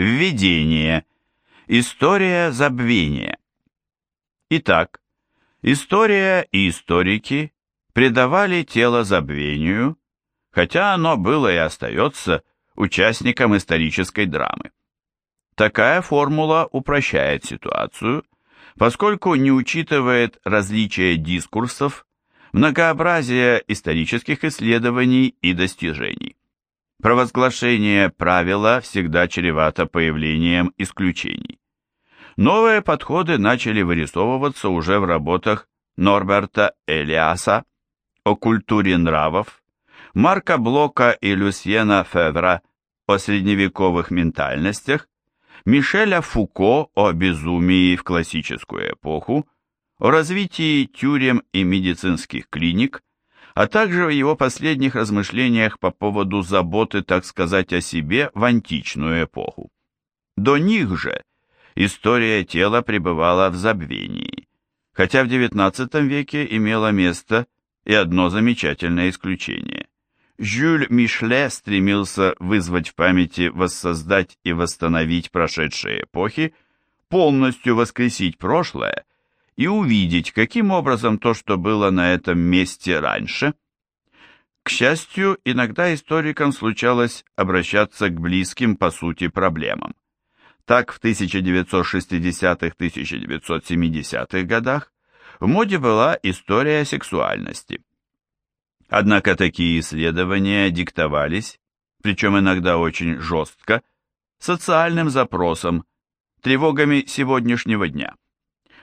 Введение. История забвения. Итак, история и историки предавали тело забвению, хотя оно было и остается участником исторической драмы. Такая формула упрощает ситуацию, поскольку не учитывает различия дискурсов, многообразие исторических исследований и достижений. Провозглашение правила всегда чревато появлением исключений. Новые подходы начали вырисовываться уже в работах Норберта Элиаса о культуре нравов, Марка Блока и Люсьена Февра о средневековых ментальностях, Мишеля Фуко о безумии в классическую эпоху, о развитии тюрем и медицинских клиник, а также в его последних размышлениях по поводу заботы, так сказать, о себе в античную эпоху. До них же история тела пребывала в забвении, хотя в XIX веке имело место и одно замечательное исключение. Жюль Мишле стремился вызвать в памяти, воссоздать и восстановить прошедшие эпохи, полностью воскресить прошлое и увидеть, каким образом то, что было на этом месте раньше. К счастью, иногда историкам случалось обращаться к близким по сути проблемам. Так, в 1960-1970-х годах в моде была история сексуальности. Однако такие исследования диктовались, причем иногда очень жестко, социальным запросом, тревогами сегодняшнего дня.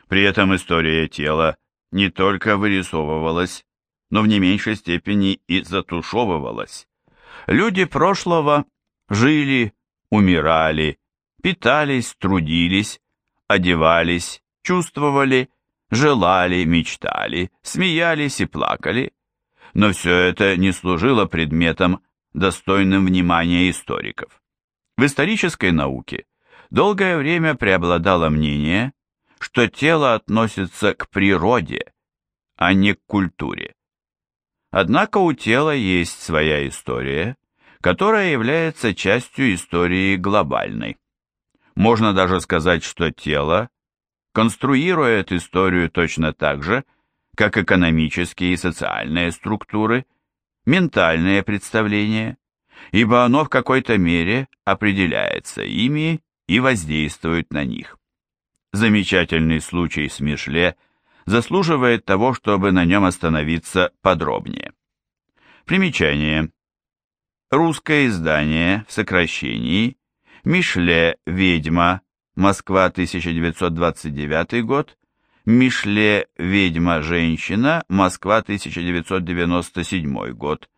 При этом история тела не только вырисовывалась, но в не меньшей степени и затушевывалась. Люди прошлого жили, умирали, питались, трудились, одевались, чувствовали, желали, мечтали, смеялись и плакали, но все это не служило предметом, достойным внимания историков. В исторической науке долгое время преобладало мнение, что тело относится к природе, а не к культуре. Однако у тела есть своя история, которая является частью истории глобальной. Можно даже сказать, что тело конструирует историю точно так же, как экономические и социальные структуры, ментальные представления, ибо оно в какой-то мере определяется ими и воздействует на них. Замечательный случай с Мишле заслуживает того, чтобы на нем остановиться подробнее. Примечание. Русское издание в сокращении Мишле «Ведьма», Москва, 1929 год, Мишле «Ведьма-женщина», Москва, 1997 год.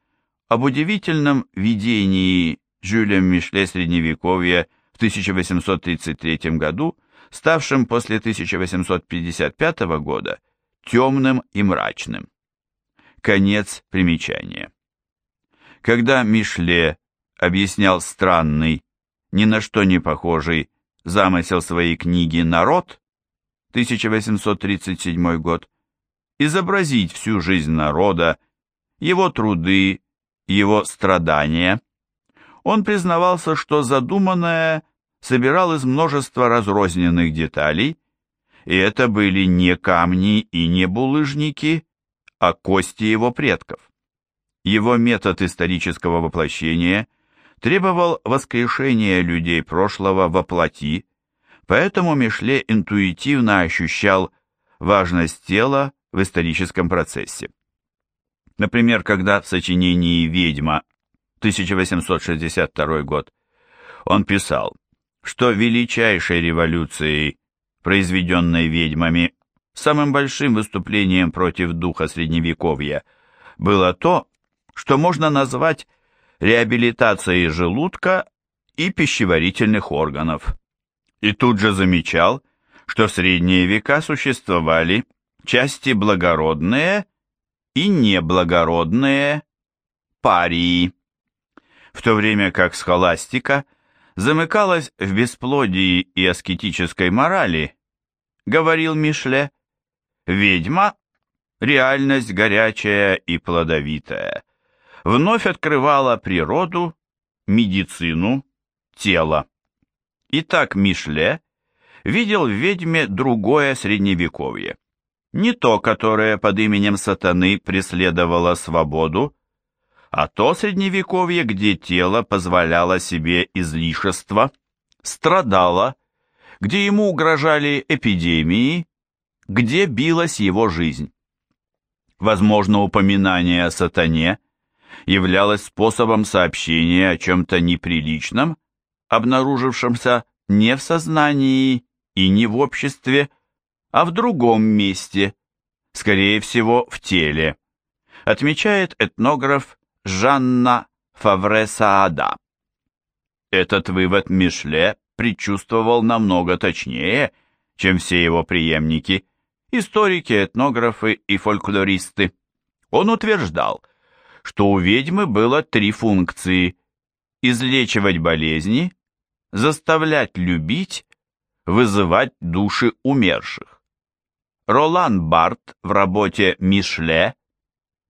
Об удивительном видении Жюлем Мишле Средневековья в 1833 году, ставшем после 1855 года темным и мрачным. Конец примечания. Когда Мишле объяснял странный, ни на что не похожий замысел своей книги «Народ», 1837 год, изобразить всю жизнь народа, его труды, его страдания. Он признавался, что задуманное собирал из множества разрозненных деталей, и это были не камни и не булыжники, а кости его предков. Его метод исторического воплощения требовал воскрешения людей прошлого во плоти, Поэтому Мишле интуитивно ощущал важность тела в историческом процессе. Например, когда в сочинении «Ведьма» 1862 год он писал, что величайшей революцией, произведенной ведьмами, самым большим выступлением против духа Средневековья было то, что можно назвать реабилитацией желудка и пищеварительных органов. И тут же замечал, что в средние века существовали части благородные и неблагородные парии, в то время как схоластика замыкалась в бесплодии и аскетической морали, говорил Мишле, ведьма – реальность горячая и плодовитая, вновь открывала природу, медицину, тело. Итак, Мишле видел в ведьме другое средневековье. Не то, которое под именем сатаны преследовало свободу, а то средневековье, где тело позволяло себе излишество, страдало, где ему угрожали эпидемии, где билась его жизнь. Возможно, упоминание о сатане являлось способом сообщения о чем-то неприличном, обнаружившемся не в сознании и не в обществе, а в другом месте, скорее всего, в теле, отмечает этнограф Жанна Фавре-Саада. Этот вывод Мишле предчувствовал намного точнее, чем все его преемники, историки, этнографы и фольклористы. Он утверждал, что у ведьмы было три функции – излечивать болезни, заставлять любить, вызывать души умерших. Ролан Барт в работе «Мишле»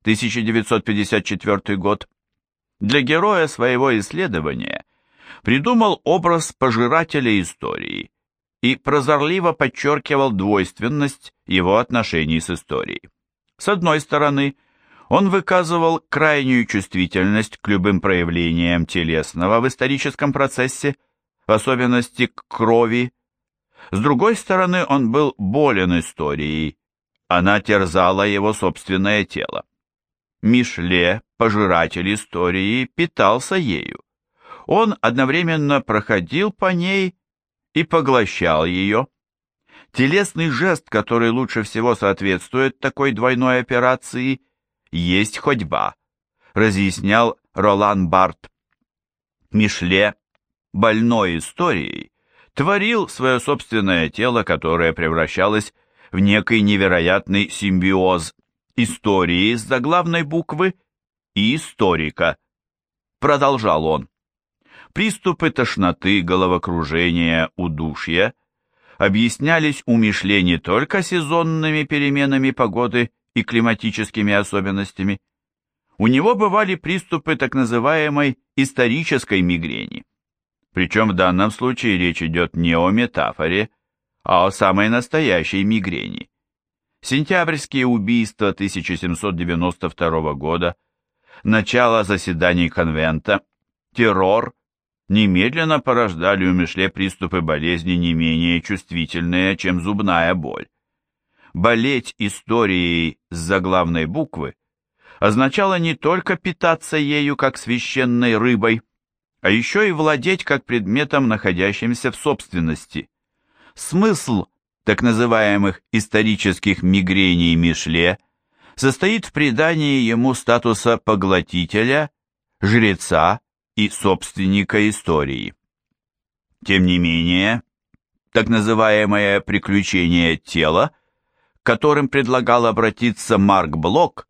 1954 год для героя своего исследования придумал образ пожирателя истории и прозорливо подчеркивал двойственность его отношений с историей. С одной стороны, он выказывал крайнюю чувствительность к любым проявлениям телесного в историческом процессе, в особенности к крови. С другой стороны, он был болен историей, она терзала его собственное тело. Мишле, пожиратель истории, питался ею. Он одновременно проходил по ней и поглощал ее. Телесный жест, который лучше всего соответствует такой двойной операции, есть ходьба, разъяснял Ролан Барт. Мишле, больной историей, творил свое собственное тело, которое превращалось в некий невероятный симбиоз истории с заглавной буквы и историка. Продолжал он. Приступы тошноты, головокружения, удушья объяснялись у Мишле не только сезонными переменами погоды и климатическими особенностями. У него бывали приступы так называемой исторической мигрени. Причем в данном случае речь идет не о метафоре, а о самой настоящей мигрени. Сентябрьские убийства 1792 года, начало заседаний конвента, террор немедленно порождали у Мишле приступы болезни не менее чувствительные, чем зубная боль. Болеть историей с заглавной буквы означало не только питаться ею как священной рыбой, а еще и владеть как предметом, находящимся в собственности. Смысл так называемых исторических мигрений Мишле состоит в придании ему статуса поглотителя, жреца и собственника истории. Тем не менее, так называемое приключение тела, к которым предлагал обратиться Марк Блок,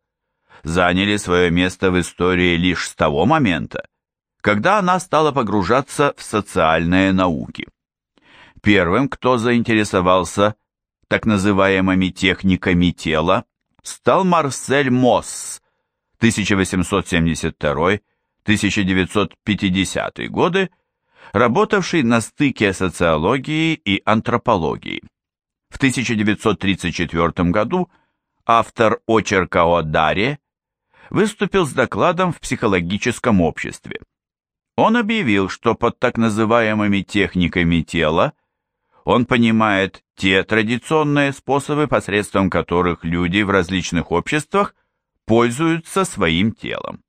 заняли свое место в истории лишь с того момента, когда она стала погружаться в социальные науки. Первым, кто заинтересовался так называемыми техниками тела, стал Марсель Мосс 1872-1950 годы, работавший на стыке социологии и антропологии. В 1934 году автор очерка о Даре выступил с докладом в психологическом обществе. Он объявил, что под так называемыми техниками тела он понимает те традиционные способы, посредством которых люди в различных обществах пользуются своим телом.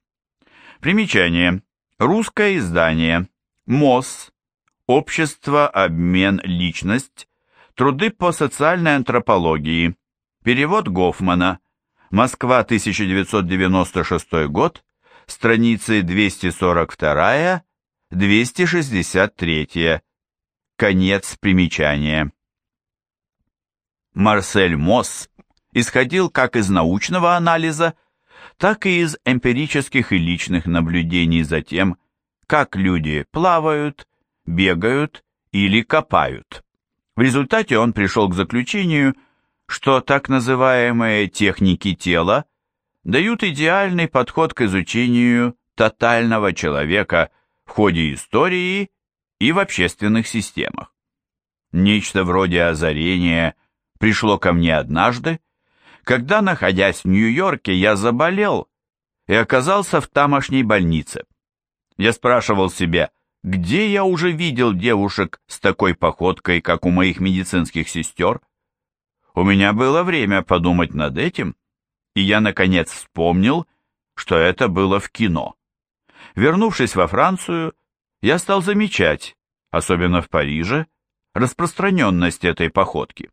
Примечание. Русское издание. МОС. Общество, обмен, личность. Труды по социальной антропологии. Перевод Гофмана. Москва, 1996 год. Страницы 242-263. Конец примечания. Марсель Мосс исходил как из научного анализа, так и из эмпирических и личных наблюдений за тем, как люди плавают, бегают или копают. В результате он пришел к заключению, что так называемые техники тела дают идеальный подход к изучению тотального человека в ходе истории и в общественных системах. Нечто вроде озарения пришло ко мне однажды, когда, находясь в Нью-Йорке, я заболел и оказался в тамошней больнице. Я спрашивал себя, где я уже видел девушек с такой походкой, как у моих медицинских сестер? У меня было время подумать над этим, и я, наконец, вспомнил, что это было в кино. Вернувшись во Францию, я стал замечать, особенно в Париже, распространенность этой походки.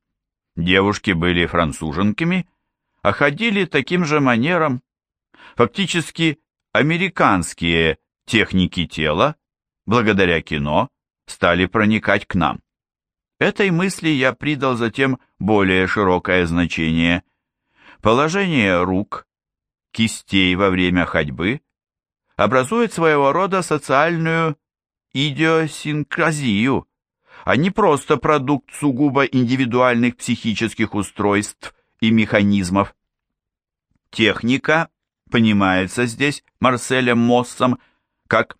Девушки были француженками, а ходили таким же манером. Фактически американские техники тела, благодаря кино, стали проникать к нам. Этой мысли я придал затем более широкое значение. Положение рук, кистей во время ходьбы образует своего рода социальную идиосинкразию, а не просто продукт сугубо индивидуальных психических устройств и механизмов. Техника понимается здесь Марселем Моссом как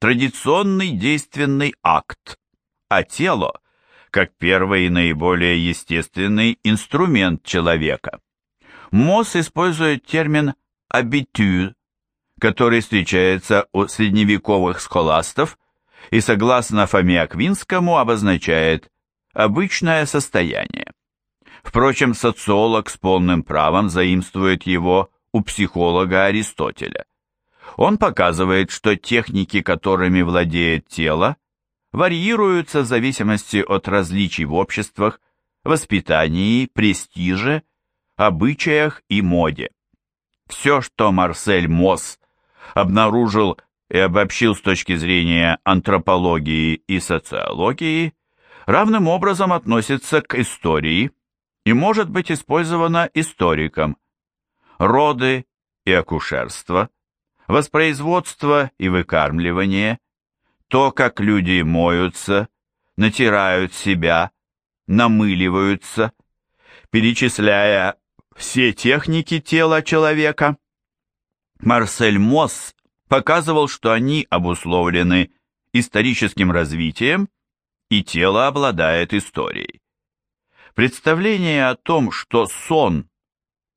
традиционный действенный акт, а тело как первый и наиболее естественный инструмент человека. Мосс использует термин «абитюд», который встречается у средневековых схоластов и, согласно Фоме Аквинскому, обозначает «обычное состояние». Впрочем, социолог с полным правом заимствует его у психолога Аристотеля. Он показывает, что техники, которыми владеет тело, варьируются в зависимости от различий в обществах, воспитании, престиже, обычаях и моде. Все, что Марсель Мосс обнаружил и обобщил с точки зрения антропологии и социологии, равным образом относится к истории и может быть использовано историком. Роды и акушерство, воспроизводство и выкармливание, то, как люди моются, натирают себя, намыливаются, перечисляя все техники тела человека, Марсель Мосс показывал, что они обусловлены историческим развитием, и тело обладает историей. Представление о том, что сон,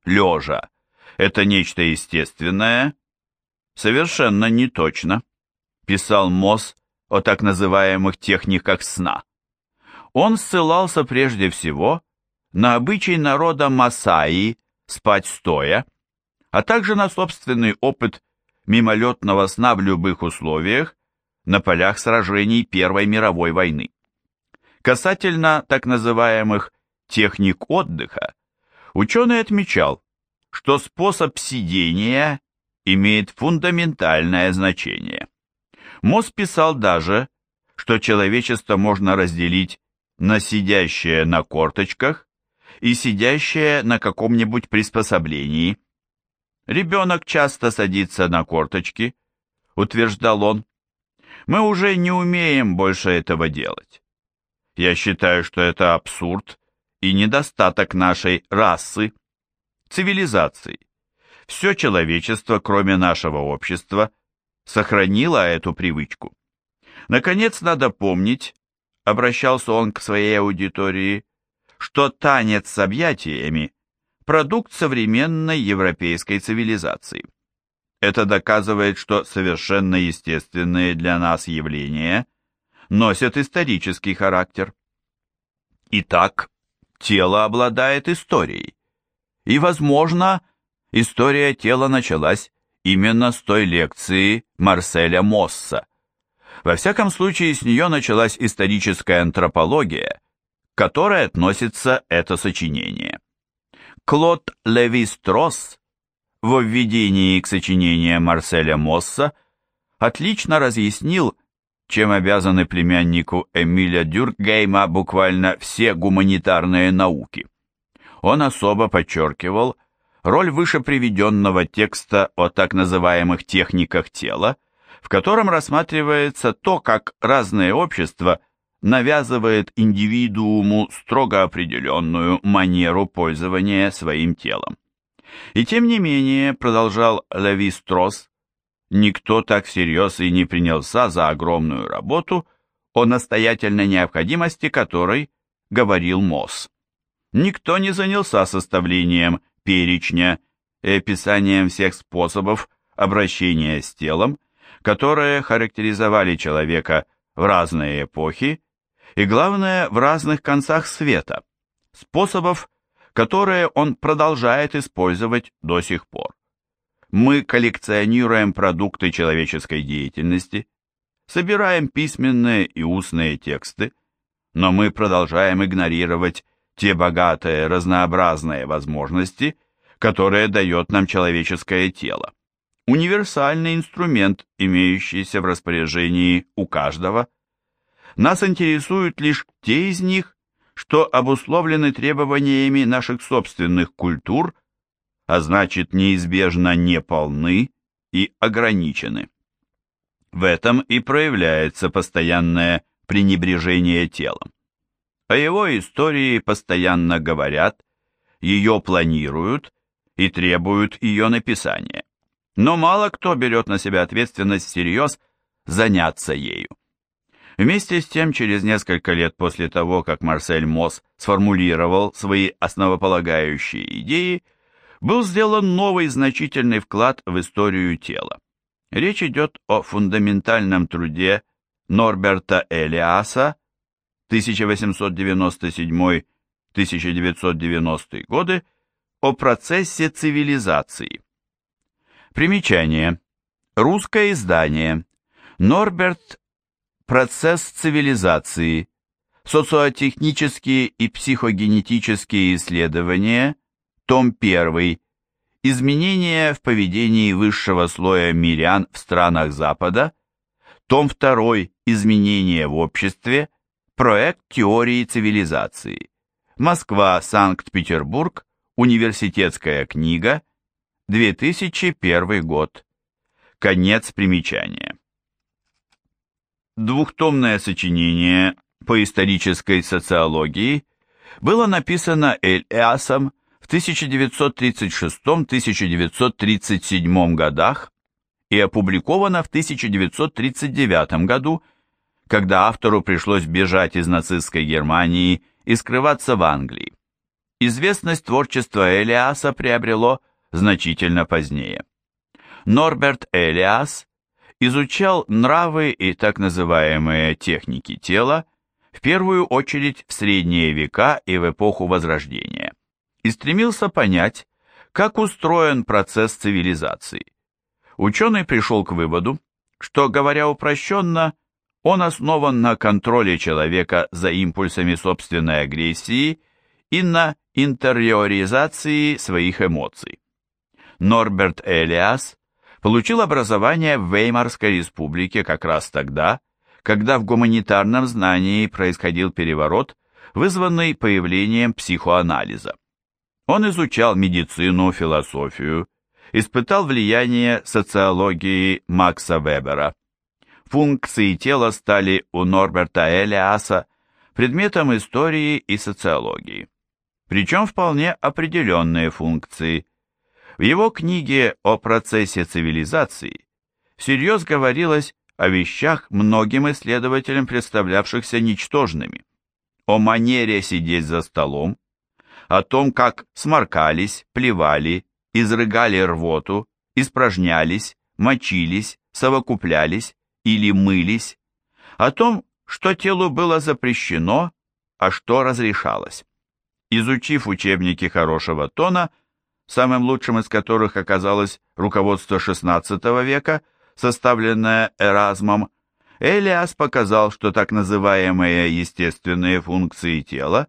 лежа, это нечто естественное, совершенно не точно, писал Мосс о так называемых техниках сна. Он ссылался прежде всего на обычай народа Масаи спать стоя, а также на собственный опыт мимолетного сна в любых условиях на полях сражений Первой мировой войны. Касательно так называемых техник отдыха, ученый отмечал, что способ сидения имеет фундаментальное значение. Мосс писал даже, что человечество можно разделить на сидящее на корточках и сидящее на каком-нибудь приспособлении, Ребенок часто садится на корточки, утверждал он. Мы уже не умеем больше этого делать. Я считаю, что это абсурд и недостаток нашей расы, цивилизации. Все человечество, кроме нашего общества, сохранило эту привычку. Наконец, надо помнить, обращался он к своей аудитории, что танец с объятиями продукт современной европейской цивилизации. Это доказывает, что совершенно естественные для нас явления носят исторический характер. Итак, тело обладает историей. И, возможно, история тела началась именно с той лекции Марселя Мосса. Во всяком случае, с нее началась историческая антропология, к которой относится это сочинение. Клод Леви-Стросс в введении к сочинению Марселя Мосса отлично разъяснил, чем обязаны племяннику Эмиля Дюркгейма буквально все гуманитарные науки. Он особо подчеркивал роль выше приведенного текста о так называемых техниках тела, в котором рассматривается то, как разные общества – навязывает индивидууму строго определенную манеру пользования своим телом. И тем не менее, продолжал Леви Стросс, никто так всерьез и не принялся за огромную работу, о настоятельной необходимости которой говорил Мосс. Никто не занялся составлением перечня и описанием всех способов обращения с телом, которые характеризовали человека в разные эпохи и, главное, в разных концах света, способов, которые он продолжает использовать до сих пор. Мы коллекционируем продукты человеческой деятельности, собираем письменные и устные тексты, но мы продолжаем игнорировать те богатые разнообразные возможности, которые дает нам человеческое тело. Универсальный инструмент, имеющийся в распоряжении у каждого. Нас интересуют лишь те из них, что обусловлены требованиями наших собственных культур, а значит неизбежно неполны и ограничены. В этом и проявляется постоянное пренебрежение телом. О его истории постоянно говорят, ее планируют и требуют ее написания. Но мало кто берет на себя ответственность всерьез заняться ею. Вместе с тем, через несколько лет после того, как Марсель Мосс сформулировал свои основополагающие идеи, был сделан новый значительный вклад в историю тела. Речь идет о фундаментальном труде Норберта Элиаса 1897-1990 годы о процессе цивилизации. Примечание. Русское издание. Норберт Процесс цивилизации. Социотехнические и психогенетические исследования. Том 1. Изменения в поведении высшего слоя мирян в странах Запада. Том 2. Изменения в обществе. Проект теории цивилизации. Москва, Санкт-Петербург. Университетская книга. 2001 год. Конец примечания. Двухтомное сочинение по исторической социологии было написано Эль-Эасом в 1936-1937 годах и опубликовано в 1939 году, когда автору пришлось бежать из нацистской Германии и скрываться в Англии. Известность творчества Элиаса приобрело значительно позднее. Норберт Элиас изучал нравы и так называемые техники тела, в первую очередь в средние века и в эпоху Возрождения, и стремился понять, как устроен процесс цивилизации. Ученый пришел к выводу, что, говоря упрощенно, он основан на контроле человека за импульсами собственной агрессии и на интериоризации своих эмоций. Норберт Элиас получил образование в Веймарской республике как раз тогда, когда в гуманитарном знании происходил переворот, вызванный появлением психоанализа. Он изучал медицину, философию, испытал влияние социологии Макса Вебера. Функции тела стали у Норберта Элиаса предметом истории и социологии. Причем вполне определенные функции – в его книге о процессе цивилизации всерьез говорилось о вещах многим исследователям, представлявшихся ничтожными, о манере сидеть за столом, о том, как сморкались, плевали, изрыгали рвоту, испражнялись, мочились, совокуплялись или мылись, о том, что телу было запрещено, а что разрешалось. Изучив учебники хорошего тона, самым лучшим из которых оказалось руководство XVI века, составленное Эразмом, Элиас показал, что так называемые естественные функции тела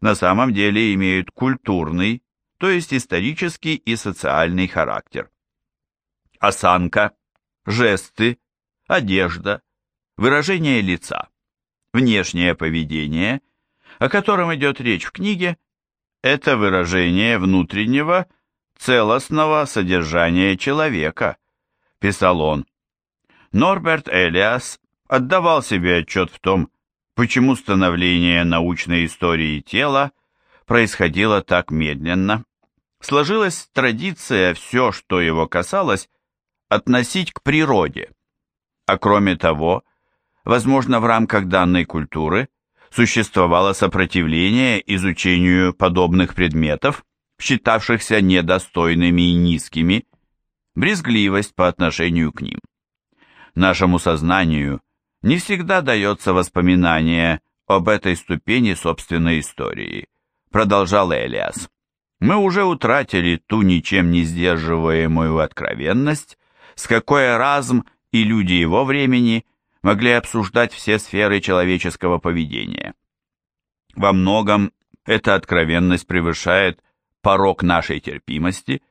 на самом деле имеют культурный, то есть исторический и социальный характер. Осанка, жесты, одежда, выражение лица, внешнее поведение, о котором идет речь в книге, это выражение внутреннего, целостного содержания человека, писал он. Норберт Элиас отдавал себе отчет в том, почему становление научной истории тела происходило так медленно. Сложилась традиция все, что его касалось, относить к природе. А кроме того, Возможно, в рамках данной культуры существовало сопротивление изучению подобных предметов, считавшихся недостойными и низкими, брезгливость по отношению к ним. Нашему сознанию не всегда дается воспоминание об этой ступени собственной истории, продолжал Элиас. Мы уже утратили ту ничем не сдерживаемую откровенность, с какой разум и люди его времени могли обсуждать все сферы человеческого поведения. Во многом эта откровенность превышает порог нашей терпимости,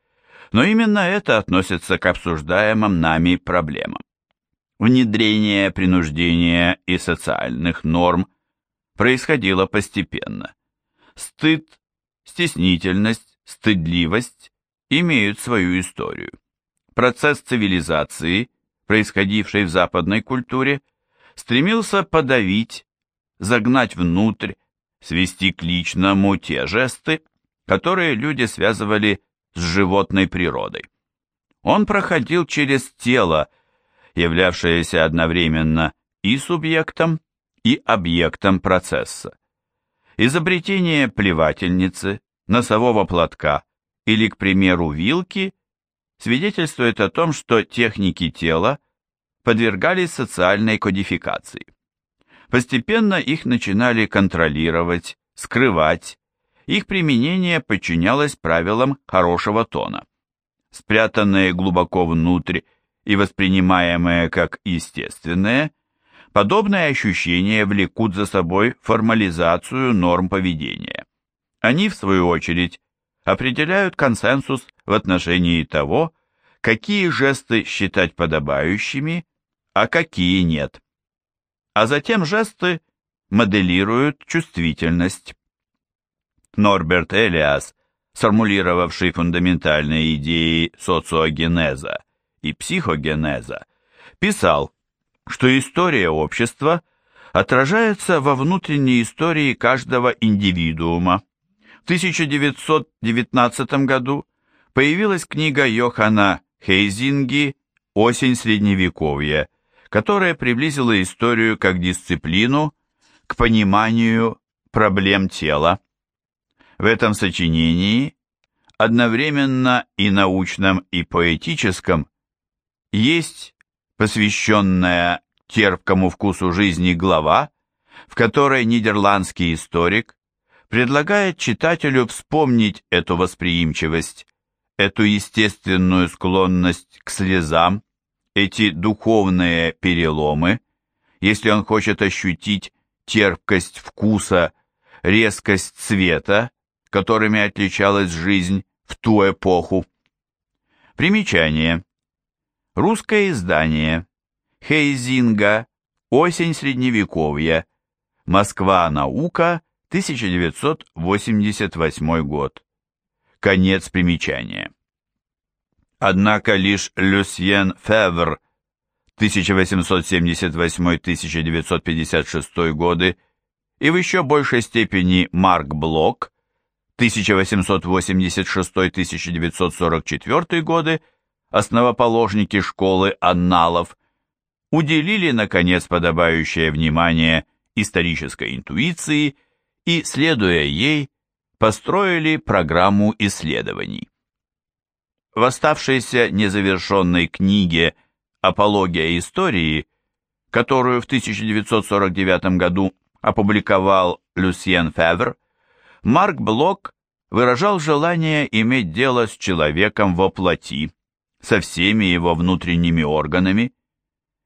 но именно это относится к обсуждаемым нами проблемам. Внедрение принуждения и социальных норм происходило постепенно. Стыд, стеснительность, стыдливость имеют свою историю. Процесс цивилизации, происходивший в западной культуре, стремился подавить, загнать внутрь, свести к личному те жесты, которые люди связывали с животной природой. Он проходил через тело, являвшееся одновременно и субъектом, и объектом процесса. Изобретение плевательницы, носового платка или, к примеру, вилки свидетельствует о том, что техники тела подвергались социальной кодификации. Постепенно их начинали контролировать, скрывать, их применение подчинялось правилам хорошего тона. Спрятанные глубоко внутрь и воспринимаемые как естественные, подобные ощущения влекут за собой формализацию норм поведения. Они, в свою очередь, определяют консенсус в отношении того, какие жесты считать подобающими, а какие нет. А затем жесты моделируют чувствительность. Норберт Элиас, сформулировавший фундаментальные идеи социогенеза и психогенеза, писал, что история общества отражается во внутренней истории каждого индивидуума. В 1919 году появилась книга Йохана Хейзинги «Осень Средневековья», которая приблизила историю как дисциплину к пониманию проблем тела. В этом сочинении, одновременно и научном, и поэтическом, есть посвященная терпкому вкусу жизни глава, в которой нидерландский историк предлагает читателю вспомнить эту восприимчивость, эту естественную склонность к слезам, эти духовные переломы, если он хочет ощутить терпкость вкуса, резкость цвета, которыми отличалась жизнь в ту эпоху. Примечание. Русское издание. Хейзинга. Осень Средневековья. Москва. Наука. 1988 год. Конец примечания. Однако лишь Люсьен Февр 1878-1956 годы и в еще большей степени Марк Блок 1886-1944 годы, основоположники школы анналов, уделили, наконец, подобающее внимание исторической интуиции и, следуя ей, построили программу исследований. В оставшейся незавершенной книге «Апология истории», которую в 1949 году опубликовал Люсьен Февр, Марк Блок выражал желание иметь дело с человеком во плоти, со всеми его внутренними органами.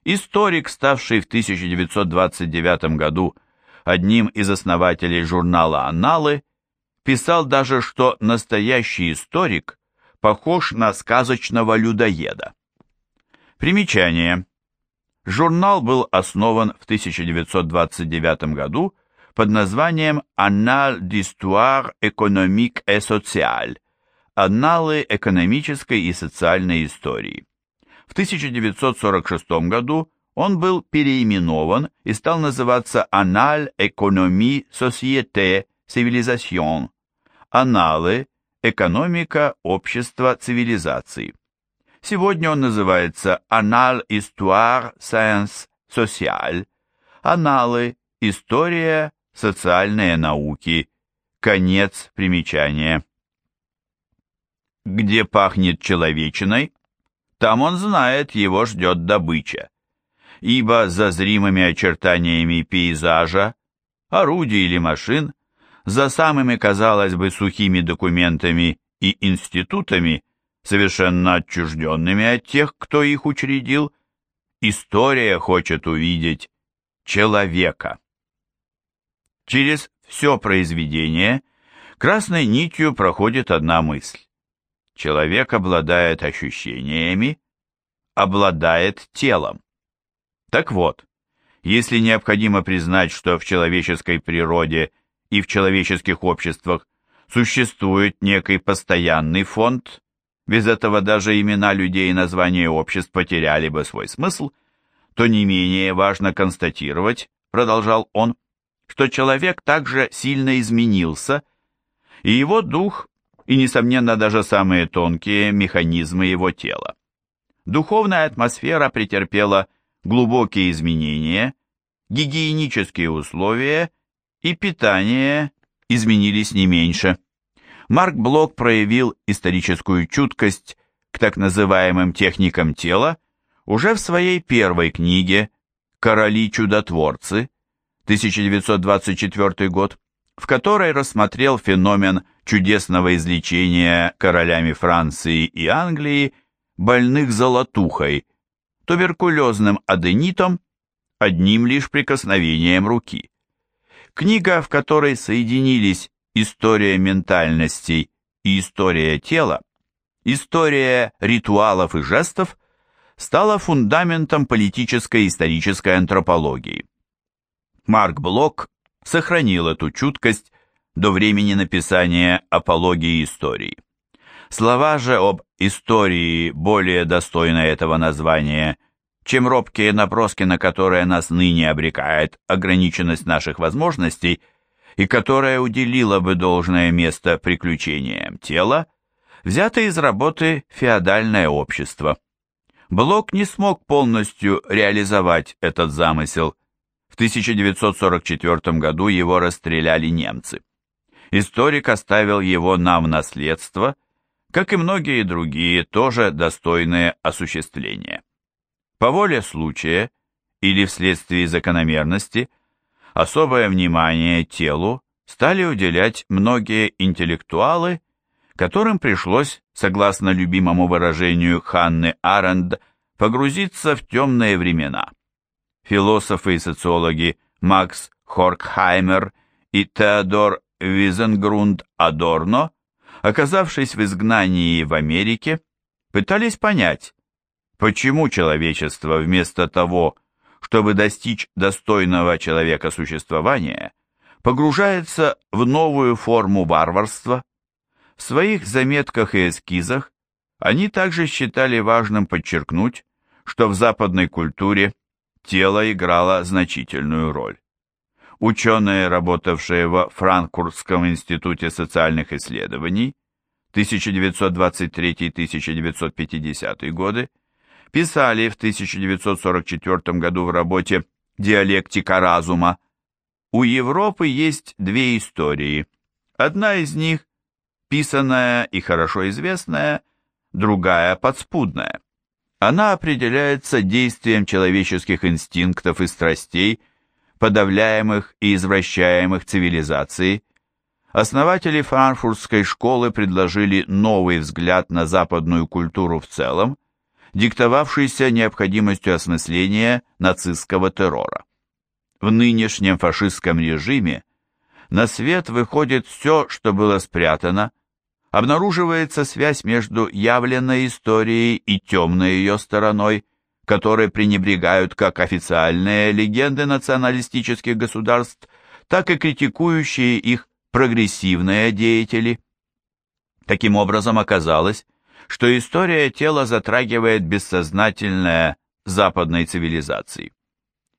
Историк, ставший в 1929 году одним из основателей журнала «Анналы», писал даже, что настоящий историк похож на сказочного людоеда. Примечание. Журнал был основан в 1929 году под названием «Annales d'histoire économique et sociale» «Анналы экономической и социальной истории». В 1946 году он был переименован и стал называться «Annales économie société civilisation» «Анналы экономика общества цивилизации». Сегодня он называется «Annales histoire science sociale» Аналы, история, социальные науки. Конец примечания. Где пахнет человечиной, там он знает, его ждет добыча. Ибо за зримыми очертаниями пейзажа, орудий или машин, за самыми, казалось бы, сухими документами и институтами, совершенно отчужденными от тех, кто их учредил, история хочет увидеть человека. Через все произведение красной нитью проходит одна мысль. Человек обладает ощущениями, обладает телом. Так вот, если необходимо признать, что в человеческой природе и в человеческих обществах существует некий постоянный фонд, без этого даже имена людей и названия обществ потеряли бы свой смысл, то не менее важно констатировать, продолжал он, что человек также сильно изменился, и его дух, и, несомненно, даже самые тонкие механизмы его тела. Духовная атмосфера претерпела глубокие изменения, гигиенические условия и питание изменились не меньше. Марк Блок проявил историческую чуткость к так называемым техникам тела уже в своей первой книге «Короли-чудотворцы» 1924 год, в которой рассмотрел феномен чудесного излечения королями Франции и Англии больных золотухой, туберкулезным аденитом, одним лишь прикосновением руки. Книга, в которой соединились история ментальностей и история тела, история ритуалов и жестов, стала фундаментом политической и исторической антропологии. Марк Блок сохранил эту чуткость до времени написания апологии истории. Слова же об истории более достойной этого названия, чем робкие наброски, на которые нас ныне обрекает ограниченность наших возможностей – и которая уделила бы должное место приключениям тела, взято из работы «Феодальное общество». Блок не смог полностью реализовать этот замысел. В 1944 году его расстреляли немцы. Историк оставил его нам наследство, как и многие другие, тоже достойные осуществления. По воле случая или вследствие закономерности – особое внимание телу стали уделять многие интеллектуалы, которым пришлось, согласно любимому выражению Ханны Аренд, погрузиться в темные времена. Философы и социологи Макс Хоркхаймер и Теодор Визенгрунд Адорно, оказавшись в изгнании в Америке, пытались понять, почему человечество вместо того, чтобы достичь достойного человека существования, погружается в новую форму варварства. В своих заметках и эскизах они также считали важным подчеркнуть, что в западной культуре тело играло значительную роль. Ученые, работавшие во Франкфуртском институте социальных исследований 1923-1950 годы, писали в 1944 году в работе «Диалектика разума». У Европы есть две истории. Одна из них писанная и хорошо известная, другая подспудная. Она определяется действием человеческих инстинктов и страстей, подавляемых и извращаемых цивилизацией. Основатели франкфуртской школы предложили новый взгляд на западную культуру в целом, диктовавшийся необходимостью осмысления нацистского террора. В нынешнем фашистском режиме на свет выходит все, что было спрятано, обнаруживается связь между явленной историей и темной ее стороной, которой пренебрегают как официальные легенды националистических государств, так и критикующие их прогрессивные деятели. Таким образом оказалось, что история тела затрагивает бессознательное западной цивилизации.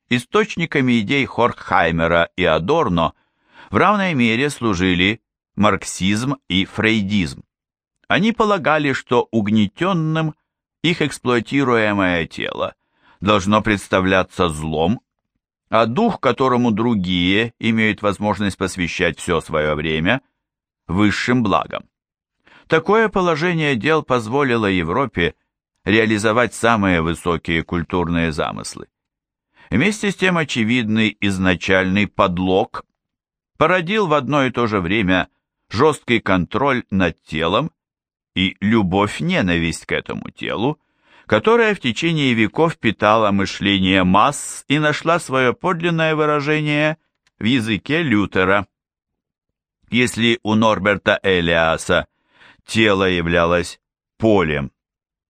Источниками идей Хорхаймера и Адорно в равной мере служили марксизм и фрейдизм. Они полагали, что угнетенным их эксплуатируемое тело должно представляться злом, а дух, которому другие имеют возможность посвящать все свое время высшим благам. Такое положение дел позволило Европе реализовать самые высокие культурные замыслы. Вместе с тем очевидный изначальный подлог породил в одно и то же время жесткий контроль над телом и любовь-ненависть к этому телу, которая в течение веков питала мышление масс и нашла свое подлинное выражение в языке Лютера. Если у Норберта Элиаса тело являлось полем,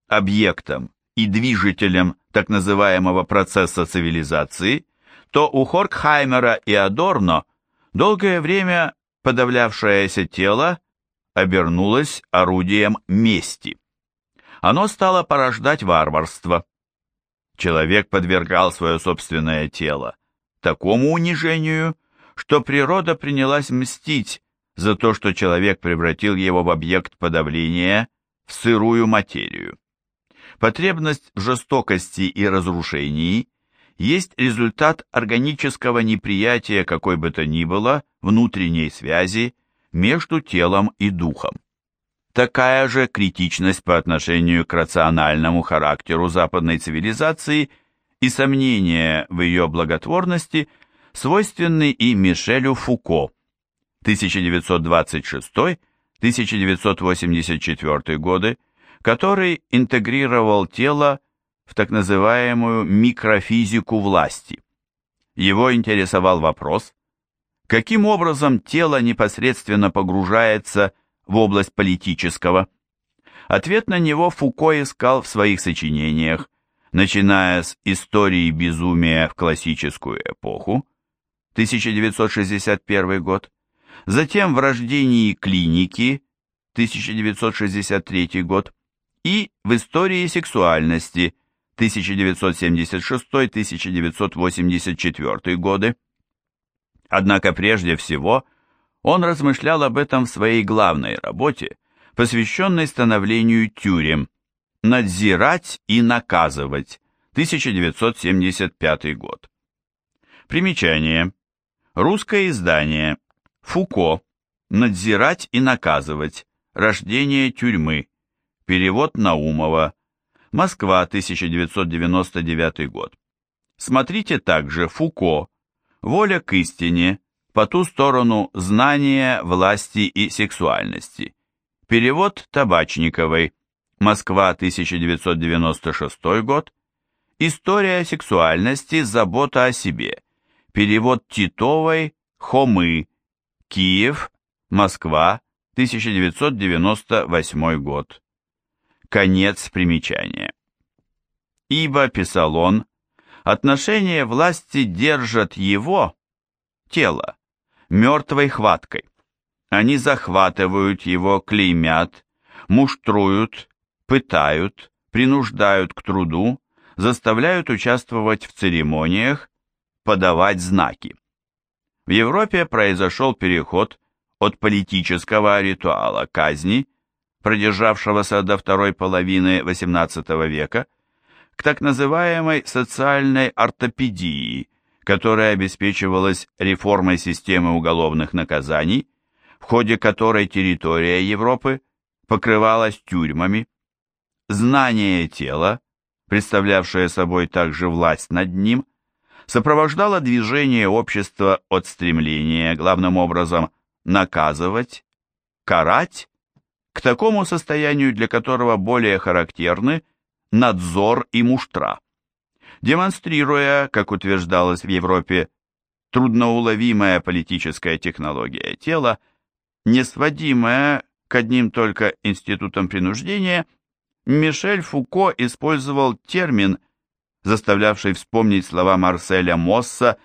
объектом и движителем так называемого процесса цивилизации, то у Хоркхаймера и Адорно долгое время подавлявшееся тело обернулось орудием мести оно стало порождать варварство. Человек подвергал свое собственное тело такому унижению, что природа принялась мстить за то, что человек превратил его в объект подавления, в сырую материю. Потребность в жестокости и разрушении есть результат органического неприятия какой бы то ни было внутренней связи между телом и духом. Такая же критичность по отношению к рациональному характеру западной цивилизации и сомнения в ее благотворности свойственны и Мишелю Фуко 1926-1984 годы, который интегрировал тело в так называемую микрофизику власти. Его интересовал вопрос, каким образом тело непосредственно погружается в область политического. Ответ на него Фуко искал в своих сочинениях, начиная с «Истории безумия в классическую эпоху» 1961 год, затем в «Рождении клиники» 1963 год и в «Истории сексуальности» 1976-1984 годы. Однако прежде всего – он размышлял об этом в своей главной работе, посвященной становлению тюрем «Надзирать и наказывать», 1975 год. Примечание. Русское издание. Фуко. «Надзирать и наказывать. Рождение тюрьмы». Перевод Наумова. Москва, 1999 год. Смотрите также Фуко. Воля к истине по ту сторону знания, власти и сексуальности. Перевод Табачниковой. Москва, 1996 год. История сексуальности, забота о себе. Перевод Титовой, Хомы. Киев, Москва, 1998 год. Конец примечания. Ибо, писал он, отношения власти держат его, тело, мертвой хваткой. Они захватывают его, клеймят, муштруют, пытают, принуждают к труду, заставляют участвовать в церемониях, подавать знаки. В Европе произошел переход от политического ритуала казни, продержавшегося до второй половины XVIII века, к так называемой социальной ортопедии – которая обеспечивалась реформой системы уголовных наказаний, в ходе которой территория Европы покрывалась тюрьмами. Знание тела, представлявшее собой также власть над ним, сопровождало движение общества от стремления, главным образом, наказывать, карать, к такому состоянию, для которого более характерны надзор и муштра. Демонстрируя, как утверждалось в Европе, трудноуловимая политическая технология тела, не сводимая к одним только институтам принуждения, Мишель Фуко использовал термин, заставлявший вспомнить слова Марселя Мосса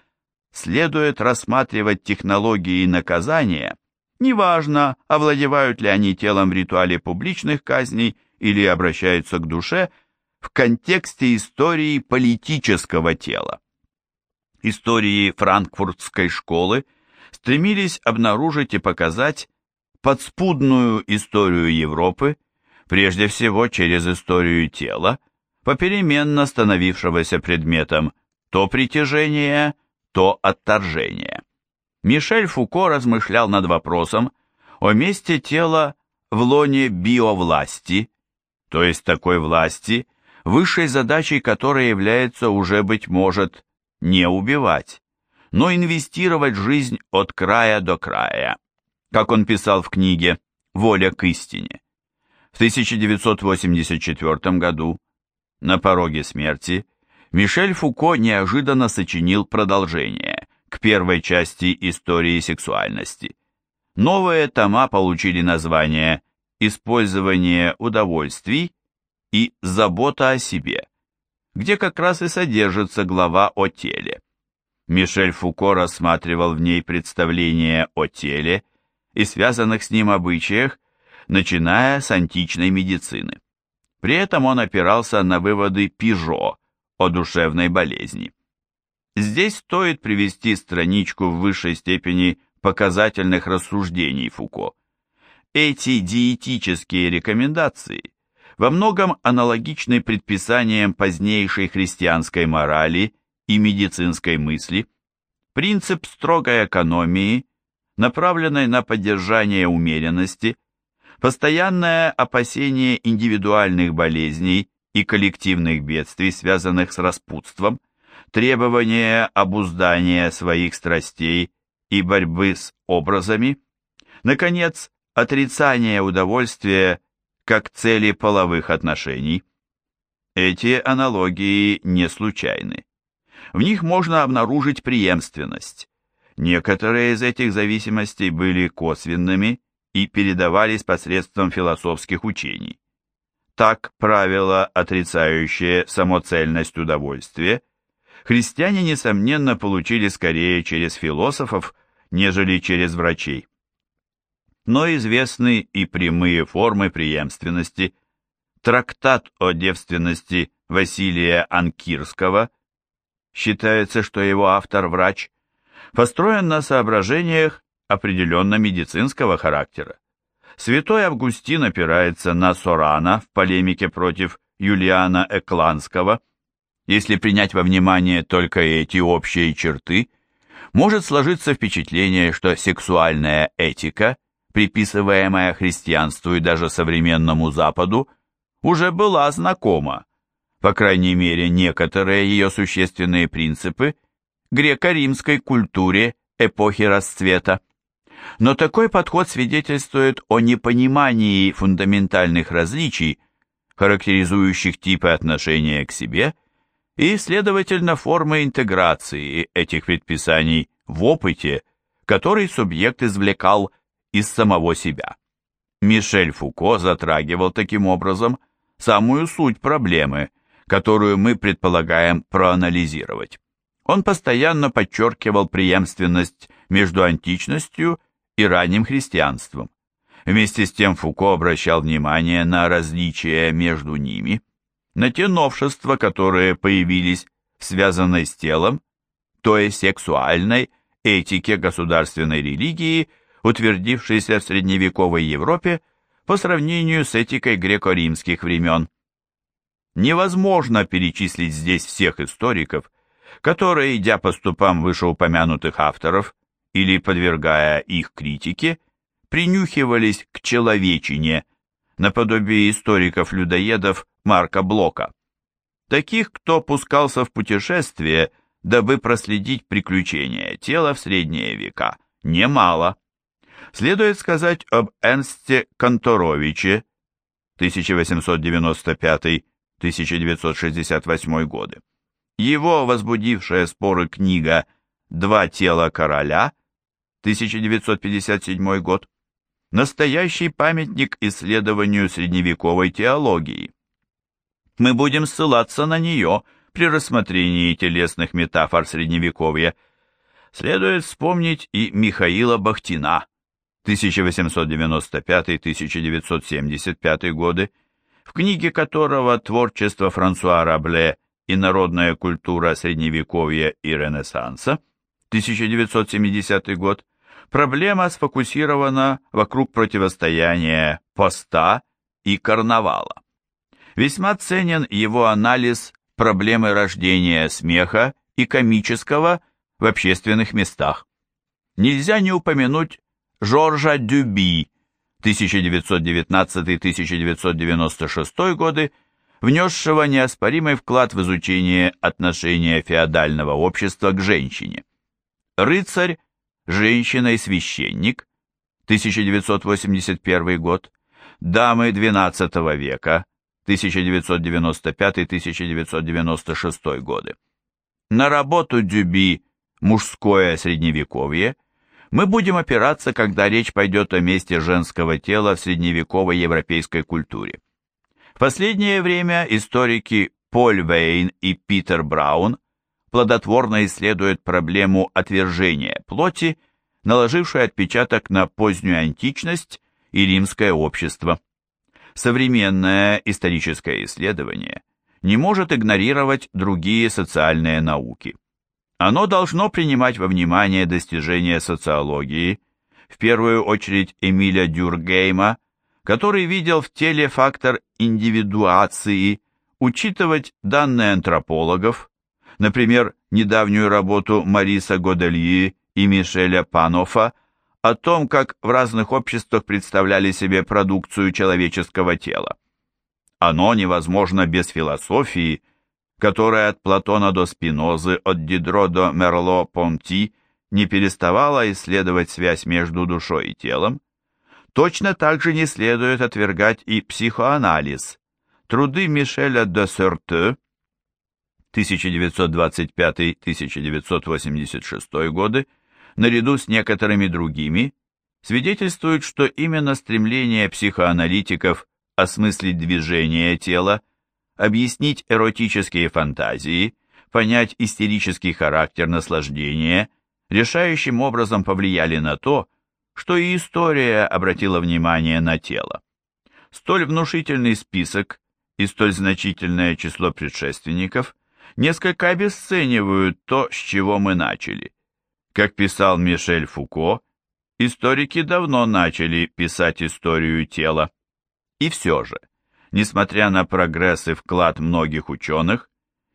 «следует рассматривать технологии наказания, неважно, овладевают ли они телом в ритуале публичных казней или обращаются к душе – в контексте истории политического тела. Истории франкфуртской школы стремились обнаружить и показать подспудную историю Европы, прежде всего через историю тела, попеременно становившегося предметом то притяжения, то отторжение. Мишель Фуко размышлял над вопросом о месте тела в лоне биовласти, то есть такой власти, высшей задачей которой является уже, быть может, не убивать, но инвестировать жизнь от края до края, как он писал в книге «Воля к истине». В 1984 году, на пороге смерти, Мишель Фуко неожиданно сочинил продолжение к первой части истории сексуальности. Новые тома получили название «Использование удовольствий» и «Забота о себе», где как раз и содержится глава о теле. Мишель Фуко рассматривал в ней представления о теле и связанных с ним обычаях, начиная с античной медицины. При этом он опирался на выводы Пижо о душевной болезни. Здесь стоит привести страничку в высшей степени показательных рассуждений Фуко. Эти диетические рекомендации во многом аналогичны предписаниям позднейшей христианской морали и медицинской мысли. Принцип строгой экономии, направленной на поддержание умеренности, постоянное опасение индивидуальных болезней и коллективных бедствий, связанных с распутством, требование обуздания своих страстей и борьбы с образами, наконец, отрицание удовольствия как цели половых отношений. Эти аналогии не случайны. В них можно обнаружить преемственность. Некоторые из этих зависимостей были косвенными и передавались посредством философских учений. Так, правило, отрицающее самоцельность удовольствия, христиане, несомненно, получили скорее через философов, нежели через врачей но известны и прямые формы преемственности. Трактат о девственности Василия Анкирского, считается, что его автор врач, построен на соображениях определенно медицинского характера. Святой Августин опирается на Сорана в полемике против Юлиана Экланского. Если принять во внимание только эти общие черты, может сложиться впечатление, что сексуальная этика приписываемая христианству и даже современному Западу, уже была знакома, по крайней мере некоторые ее существенные принципы, греко-римской культуре эпохи расцвета. Но такой подход свидетельствует о непонимании фундаментальных различий, характеризующих типы отношения к себе, и, следовательно, формы интеграции этих предписаний в опыте, который субъект извлекал из самого себя. Мишель Фуко затрагивал таким образом самую суть проблемы, которую мы предполагаем проанализировать. Он постоянно подчеркивал преемственность между античностью и ранним христианством. Вместе с тем Фуко обращал внимание на различия между ними, на те новшества, которые появились в связанной с телом, то есть сексуальной, этике государственной религии – утвердившейся в средневековой Европе по сравнению с этикой греко-римских времен. Невозможно перечислить здесь всех историков, которые, идя по ступам вышеупомянутых авторов или подвергая их критике, принюхивались к человечине, наподобие историков-людоедов Марка Блока. Таких, кто пускался в путешествие, дабы проследить приключения тела в средние века, немало. Следует сказать об Эрнсте Конторовиче 1895-1968 годы. Его возбудившая споры книга «Два тела короля» 1957 год настоящий памятник исследованию средневековой теологии. Мы будем ссылаться на нее при рассмотрении телесных метафор средневековья. Следует вспомнить и Михаила Бахтина, 1895-1975 годы, в книге которого «Творчество Франсуа Рабле и народная культура Средневековья и Ренессанса» 1970 год, проблема сфокусирована вокруг противостояния поста и карнавала. Весьма ценен его анализ проблемы рождения смеха и комического в общественных местах. Нельзя не упомянуть Жоржа Дюби 1919-1996 годы, внесшего неоспоримый вклад в изучение отношения феодального общества к женщине. «Рыцарь, женщина и священник» 1981 год, «Дамы XII века» 1995-1996 годы. На работу Дюби «Мужское средневековье» мы будем опираться, когда речь пойдет о месте женского тела в средневековой европейской культуре. В последнее время историки Поль Вейн и Питер Браун плодотворно исследуют проблему отвержения плоти, наложившую отпечаток на позднюю античность и римское общество. Современное историческое исследование не может игнорировать другие социальные науки. Оно должно принимать во внимание достижения социологии, в первую очередь Эмиля Дюргейма, который видел в теле фактор индивидуации, учитывать данные антропологов, например, недавнюю работу Мариса Годельи и Мишеля Панофа о том, как в разных обществах представляли себе продукцию человеческого тела. Оно невозможно без философии, которая от Платона до Спинозы, от Дидро до Мерло-Понти не переставала исследовать связь между душой и телом, Точно так же не следует отвергать и психоанализ. Труды Мишеля де Сорте 1925-1986 годы, наряду с некоторыми другими, свидетельствуют, что именно стремление психоаналитиков осмыслить движение тела, объяснить эротические фантазии, понять истерический характер наслаждения, решающим образом повлияли на то, что и история обратила внимание на тело. Столь внушительный список и столь значительное число предшественников несколько обесценивают то, с чего мы начали. Как писал Мишель Фуко, историки давно начали писать историю тела. И все же, несмотря на прогресс и вклад многих ученых,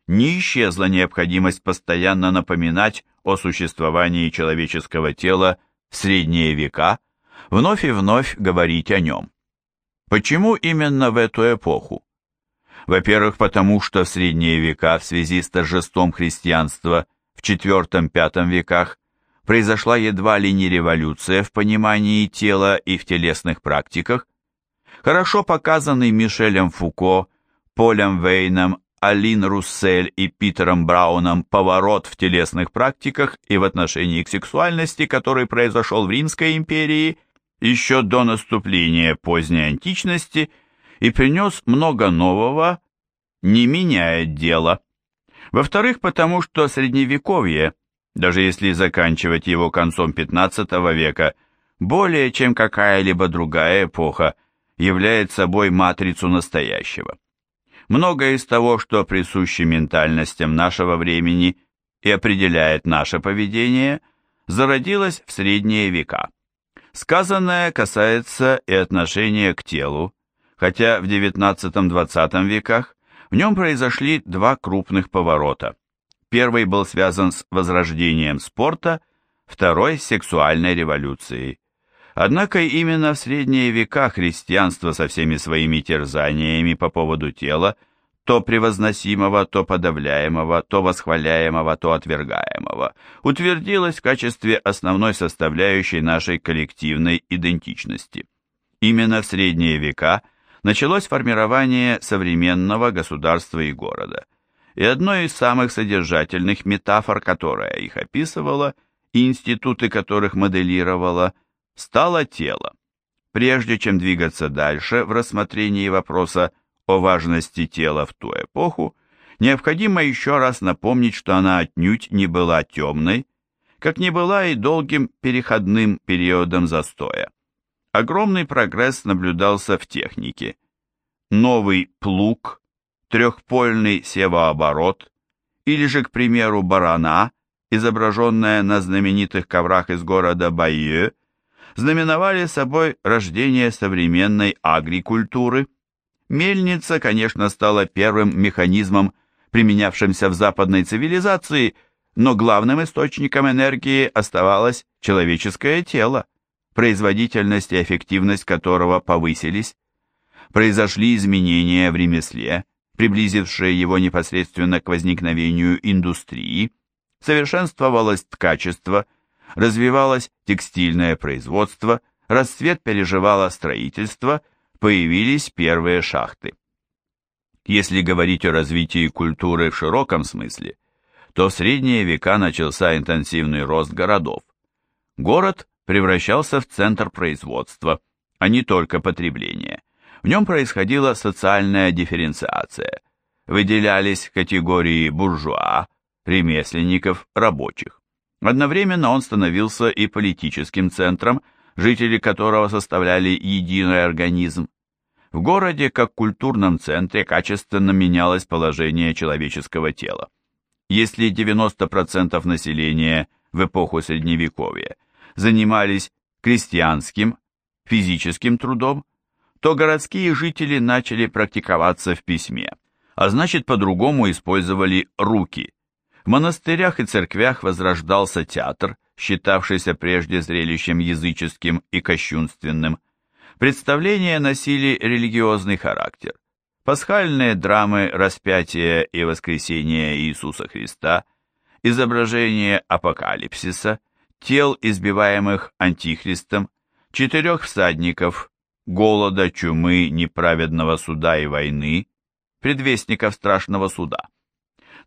не исчезла необходимость постоянно напоминать о существовании человеческого тела в средние века, вновь и вновь говорить о нем. Почему именно в эту эпоху? Во-первых, потому что в средние века в связи с торжеством христианства в IV-V веках произошла едва ли не революция в понимании тела и в телесных практиках, хорошо показанный Мишелем Фуко, Полем Вейном Алин Руссель и Питером Брауном поворот в телесных практиках и в отношении к сексуальности, который произошел в Римской империи еще до наступления поздней античности и принес много нового, не меняет дело. Во-вторых, потому что Средневековье, даже если заканчивать его концом XV века, более чем какая-либо другая эпоха, является собой матрицу настоящего. Многое из того, что присуще ментальностям нашего времени и определяет наше поведение, зародилось в средние века. Сказанное касается и отношения к телу, хотя в XIX-XX веках в нем произошли два крупных поворота. Первый был связан с возрождением спорта, второй – сексуальной революцией. Однако именно в средние века христианство со всеми своими терзаниями по поводу тела, то превозносимого, то подавляемого, то восхваляемого, то отвергаемого, утвердилось в качестве основной составляющей нашей коллективной идентичности. Именно в средние века началось формирование современного государства и города, и одной из самых содержательных метафор, которая их описывала, и институты которых моделировала – стало тело. Прежде чем двигаться дальше в рассмотрении вопроса о важности тела в ту эпоху, необходимо еще раз напомнить, что она отнюдь не была темной, как не была и долгим переходным периодом застоя. Огромный прогресс наблюдался в технике. Новый плуг, трехпольный севооборот, или же, к примеру, барана, изображенная на знаменитых коврах из города Байе, знаменовали собой рождение современной агрикультуры. Мельница, конечно, стала первым механизмом, применявшимся в западной цивилизации, но главным источником энергии оставалось человеческое тело, производительность и эффективность которого повысились. Произошли изменения в ремесле, приблизившие его непосредственно к возникновению индустрии, совершенствовалось ткачество, развивалось текстильное производство, расцвет переживало строительство, появились первые шахты. Если говорить о развитии культуры в широком смысле, то в средние века начался интенсивный рост городов. Город превращался в центр производства, а не только потребления. В нем происходила социальная дифференциация. Выделялись категории буржуа, ремесленников, рабочих. Одновременно он становился и политическим центром, жители которого составляли единый организм. В городе, как культурном центре, качественно менялось положение человеческого тела. Если 90% населения в эпоху Средневековья занимались крестьянским, физическим трудом, то городские жители начали практиковаться в письме, а значит по-другому использовали руки. В монастырях и церквях возрождался театр, считавшийся прежде зрелищем языческим и кощунственным. Представления носили религиозный характер. Пасхальные драмы распятия и воскресения Иисуса Христа, изображение апокалипсиса, тел, избиваемых антихристом, четырех всадников, голода, чумы, неправедного суда и войны, предвестников страшного суда.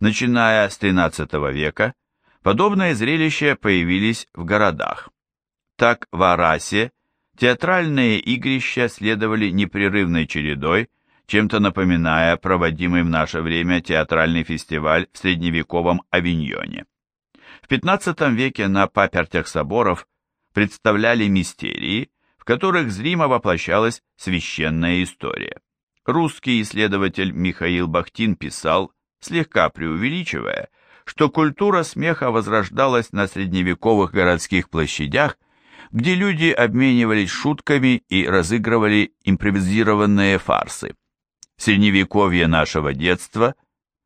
Начиная с XIII века, подобные зрелища появились в городах. Так в Арасе театральные игрища следовали непрерывной чередой, чем-то напоминая проводимый в наше время театральный фестиваль в средневековом Авиньоне. В XV веке на папертях соборов представляли мистерии, в которых зримо воплощалась священная история. Русский исследователь Михаил Бахтин писал, слегка преувеличивая, что культура смеха возрождалась на средневековых городских площадях, где люди обменивались шутками и разыгрывали импровизированные фарсы. Средневековье нашего детства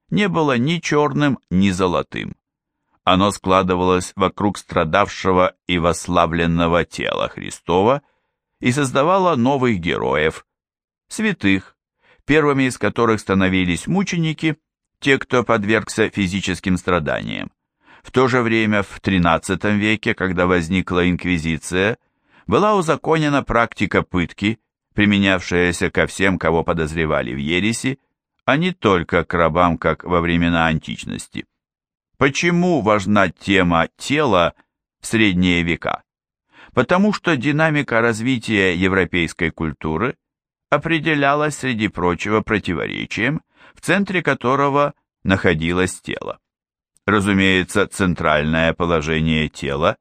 не было ни черным, ни золотым. Оно складывалось вокруг страдавшего и восславленного тела Христова и создавало новых героев, святых, первыми из которых становились мученики, те, кто подвергся физическим страданиям. В то же время в XIII веке, когда возникла инквизиция, была узаконена практика пытки, применявшаяся ко всем, кого подозревали в ереси, а не только к рабам, как во времена античности. Почему важна тема тела в средние века? Потому что динамика развития европейской культуры определялась, среди прочего, противоречием, в центре которого находилось тело. Разумеется, центральное положение тела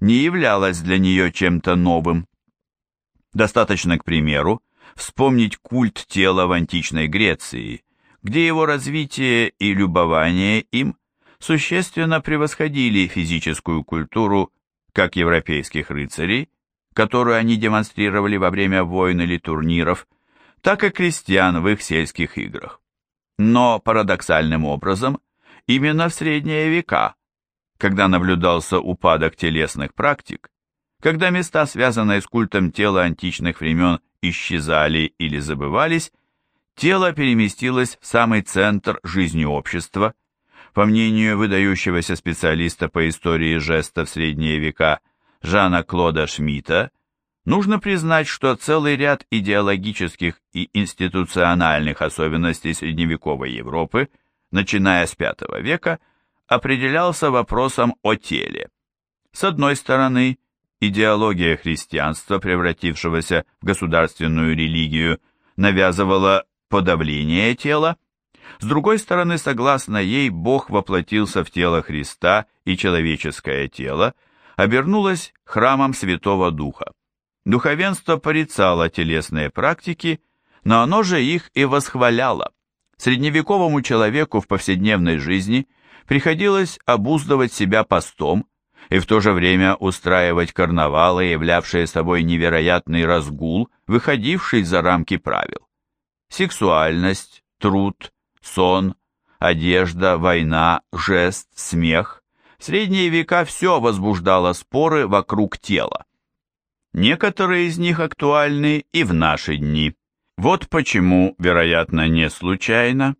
не являлось для нее чем-то новым. Достаточно, к примеру, вспомнить культ тела в античной Греции, где его развитие и любование им существенно превосходили физическую культуру как европейских рыцарей, которую они демонстрировали во время войн или турниров, так и крестьян в их сельских играх. Но парадоксальным образом, именно в средние века, когда наблюдался упадок телесных практик, когда места, связанные с культом тела античных времен, исчезали или забывались, тело переместилось в самый центр жизни общества, по мнению выдающегося специалиста по истории жеста в средние века Жана Клода Шмидта, нужно признать, что целый ряд идеологических и институциональных особенностей средневековой Европы, начиная с V века, определялся вопросом о теле. С одной стороны, идеология христианства, превратившегося в государственную религию, навязывала подавление тела, с другой стороны, согласно ей, Бог воплотился в тело Христа, и человеческое тело обернулось храмом Святого Духа. Духовенство порицало телесные практики, но оно же их и восхваляло. Средневековому человеку в повседневной жизни приходилось обуздывать себя постом и в то же время устраивать карнавалы, являвшие собой невероятный разгул, выходивший за рамки правил. Сексуальность, труд, сон, одежда, война, жест, смех В средние века все возбуждало споры вокруг тела. Некоторые из них актуальны и в наши дни. Вот почему, вероятно, не случайно,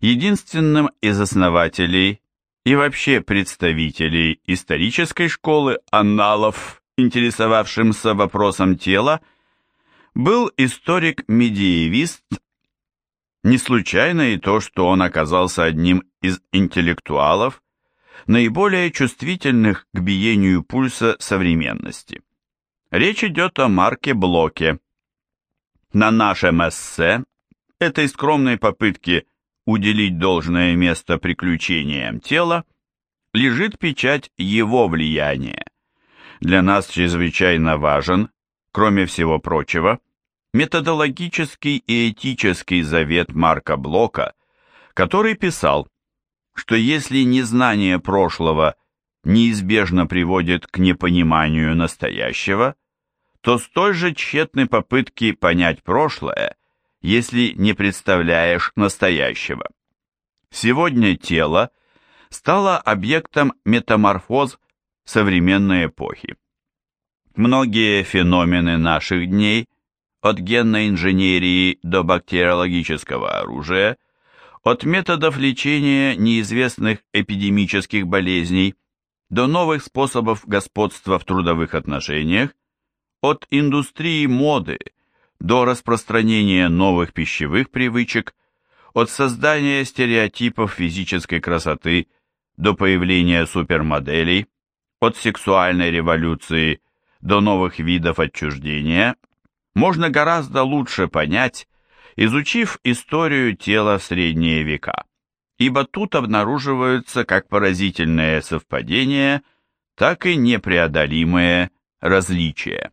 единственным из основателей и вообще представителей исторической школы анналов, интересовавшимся вопросом тела, был историк-медиевист. Не случайно и то, что он оказался одним из интеллектуалов, наиболее чувствительных к биению пульса современности. Речь идет о Марке Блоке. На нашем эссе, этой скромной попытке уделить должное место приключениям тела, лежит печать его влияния. Для нас чрезвычайно важен, кроме всего прочего, методологический и этический завет Марка Блока, который писал, что если незнание прошлого неизбежно приводит к непониманию настоящего, то столь же тщетны попытки понять прошлое, если не представляешь настоящего. Сегодня тело стало объектом метаморфоз современной эпохи. Многие феномены наших дней, от генной инженерии до бактериологического оружия, от методов лечения неизвестных эпидемических болезней до новых способов господства в трудовых отношениях, от индустрии моды до распространения новых пищевых привычек, от создания стереотипов физической красоты до появления супермоделей, от сексуальной революции до новых видов отчуждения, можно гораздо лучше понять, изучив историю тела в средние века, ибо тут обнаруживаются как поразительные совпадения, так и непреодолимые различия.